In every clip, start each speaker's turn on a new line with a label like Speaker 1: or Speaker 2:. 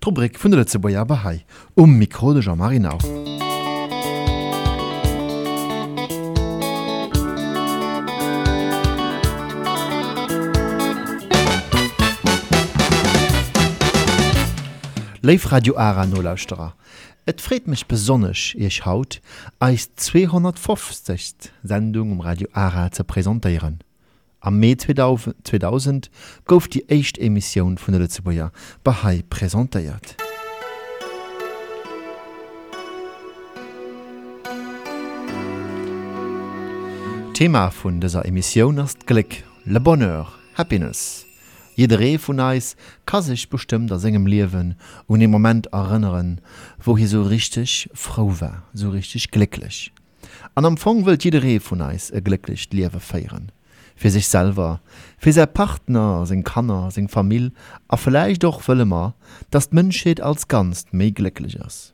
Speaker 1: Tobrik vun der Zeboer Bahai um Mikro Jean-Marie auf. Leif Radio Ara nolauusterer. Et réet mich besonnech ich haut eis 250 Sendung um Radio Ara zu präsentieren. Am Mai 2000 gouf die echt Emissionioun vun der Lettzeboer Bahai präsentiert. Thema vun dieser Emission ist Glück, le Bonheur, Happiness. Jede Reh von eis kann sich bestimmt aus seinem Leben und im Moment erinnern, wo er so richtig froh war, so richtig glücklich. An Anfang will wëlt Reh von eis ein glückliches Leben feiern fir sich selber, fir se Partner, seg Kanner, seg Famill, a vielleicht doch wëllemer, dat d Mënscheet als ganz méi glücklichers.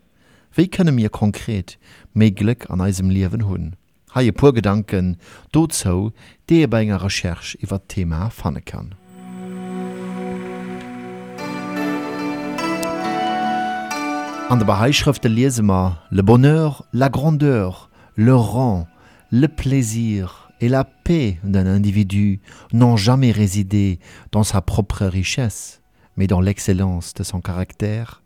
Speaker 1: Wéi kënne mir konkret méi Glück an eisem Liwen hunn? Haie purgedanken dozo, dee bei enger Recherch iwwer Thema fanne kann. An der Beheischrifte lesemer le Bonheur, la Grandeur, le rang, le plaisir, et la paix d'un individu n'ont jamais résidé dans sa propre richesse, mais dans l'excellence de son caractère,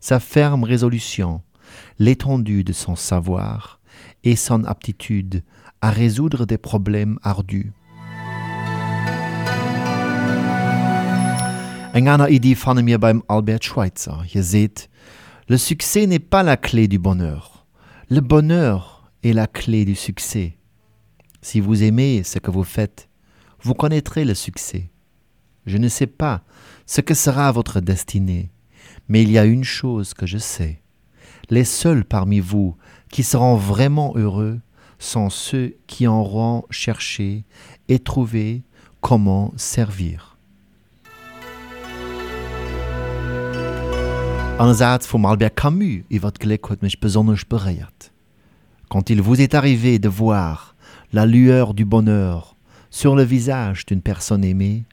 Speaker 1: sa ferme résolution, l'étendue de son savoir et son aptitude à résoudre des problèmes ardus. Albert Schweitzer. Ihr seht, le succès n'est pas la clé du bonheur. Le bonheur est la clé du succès. Si vous aimez ce que vous faites, vous connaîtrez le succès. Je ne sais pas ce que sera votre destinée, mais il y a une chose que je sais. Les seuls parmi vous qui seront vraiment heureux sont ceux qui auront cherché et trouvé comment servir. Vom Albert Camus Glück hat mich besonders berührt. Quand il vous est arrivé de voir la lueur du bonheur sur le visage d'une personne aimée,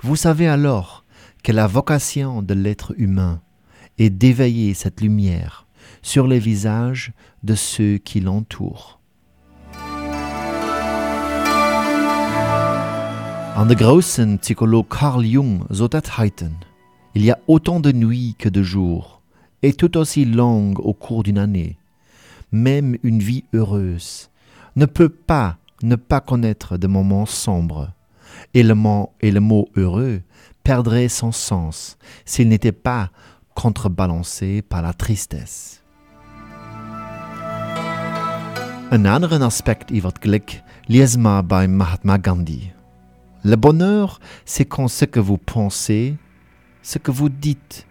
Speaker 1: vous savez alors que la vocation de l'être humain est d'éveiller cette lumière sur les visages de ceux qui l'entourent. An de großen Psychologue Carl Jung il y a autant de nuits que de jours, et tout aussi longues au cours d'une année. Même une vie heureuse ne peut pas ne pas connaître de moments sombres, et le mot, heureux perdrait son sens s'il n'était pas contrebalancé par la tristesse. Un anderen Aspekt über Glück lesen wir beim Mahatma Gandhi. Le bonheur, c'est quand ce que vous pensez, ce que vous dites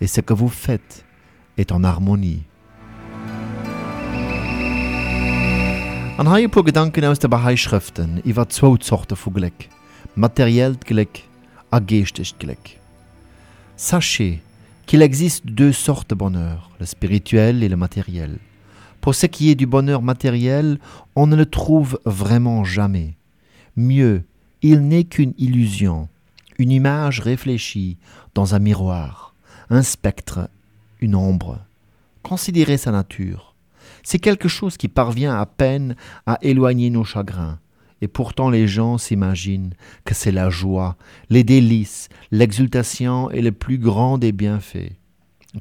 Speaker 1: et ce que vous faites est en harmonie. An ha po Gedanken aus der Bahai-Schriften iwwer zwo Zochte vu Glück, materiell Glück a geestig Glück. Sachez qu'il existe deux sortes de bonheur, le spirituel et le matériel. Pour ce qui est du bonheur matériel, on ne le trouve vraiment jamais. Mieux, il n'est qu'une illusion, une image réfléchie dans un miroir, un spectre, une ombre. Considérez sa nature. C'est quelque chose qui parvient à peine à éloigner nos chagrins. Et pourtant les gens s'imaginent que c'est la joie, les délices, l'exultation et le plus grand des bienfaits.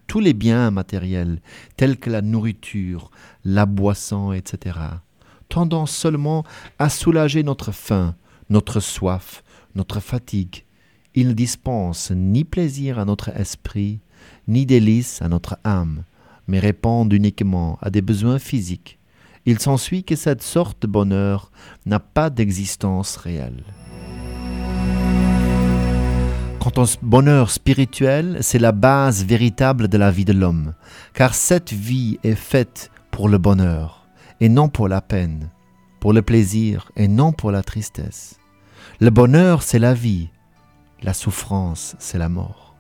Speaker 1: Tous les biens matériels, tels que la nourriture, la boisson, etc., tendant seulement à soulager notre faim, notre soif, notre fatigue. Ils ne dispensent ni plaisir à notre esprit, ni délices à notre âme, mais répondent uniquement à des besoins physiques. Il s'ensuit que cette sorte de bonheur n'a pas d'existence réelle. Quant au bonheur spirituel, c'est la base véritable de la vie de l'homme, car cette vie est faite pour le bonheur, et non pour la peine, pour le plaisir, et non pour la tristesse. Le bonheur, c'est la vie, la souffrance, c'est la mort.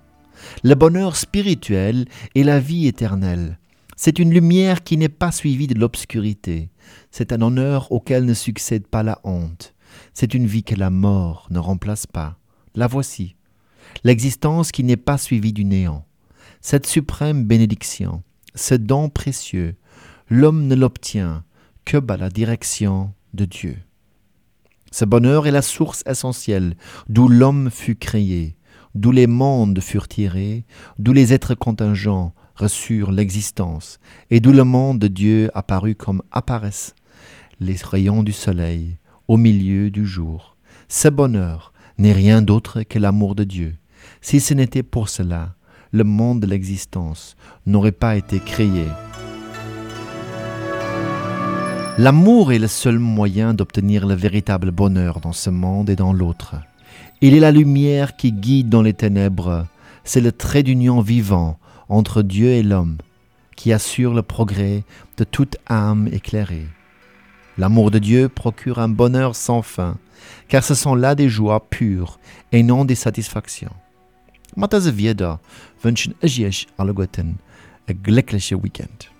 Speaker 1: Le bonheur spirituel est la vie éternelle. C'est une lumière qui n'est pas suivie de l'obscurité. C'est un honneur auquel ne succède pas la honte. C'est une vie que la mort ne remplace pas. La voici. L'existence qui n'est pas suivie du néant. Cette suprême bénédiction, ce don précieux, l'homme ne l'obtient que par la direction de Dieu. Ce bonheur est la source essentielle d'où l'homme fut créé, d'où les mondes furent tirés, d'où les êtres contingents reçurent l'existence, et d'où le monde de Dieu apparut comme apparaissent les rayons du soleil au milieu du jour. Ce bonheur n'est rien d'autre que l'amour de Dieu. Si ce n'était pour cela, le monde de l'existence n'aurait pas été créé. L'amour est le seul moyen d'obtenir le véritable bonheur dans ce monde et dans l'autre. Il est la lumière qui guide dans les ténèbres, c'est le trait d'union vivant entre Dieu et l'homme qui assure le progrès de toute âme éclairée. L'amour de Dieu procure un bonheur sans fin, car ce sont là des joies pures et non des satisfactions. Diese Wieder wünschen alle Guten ein glückliches Weekend.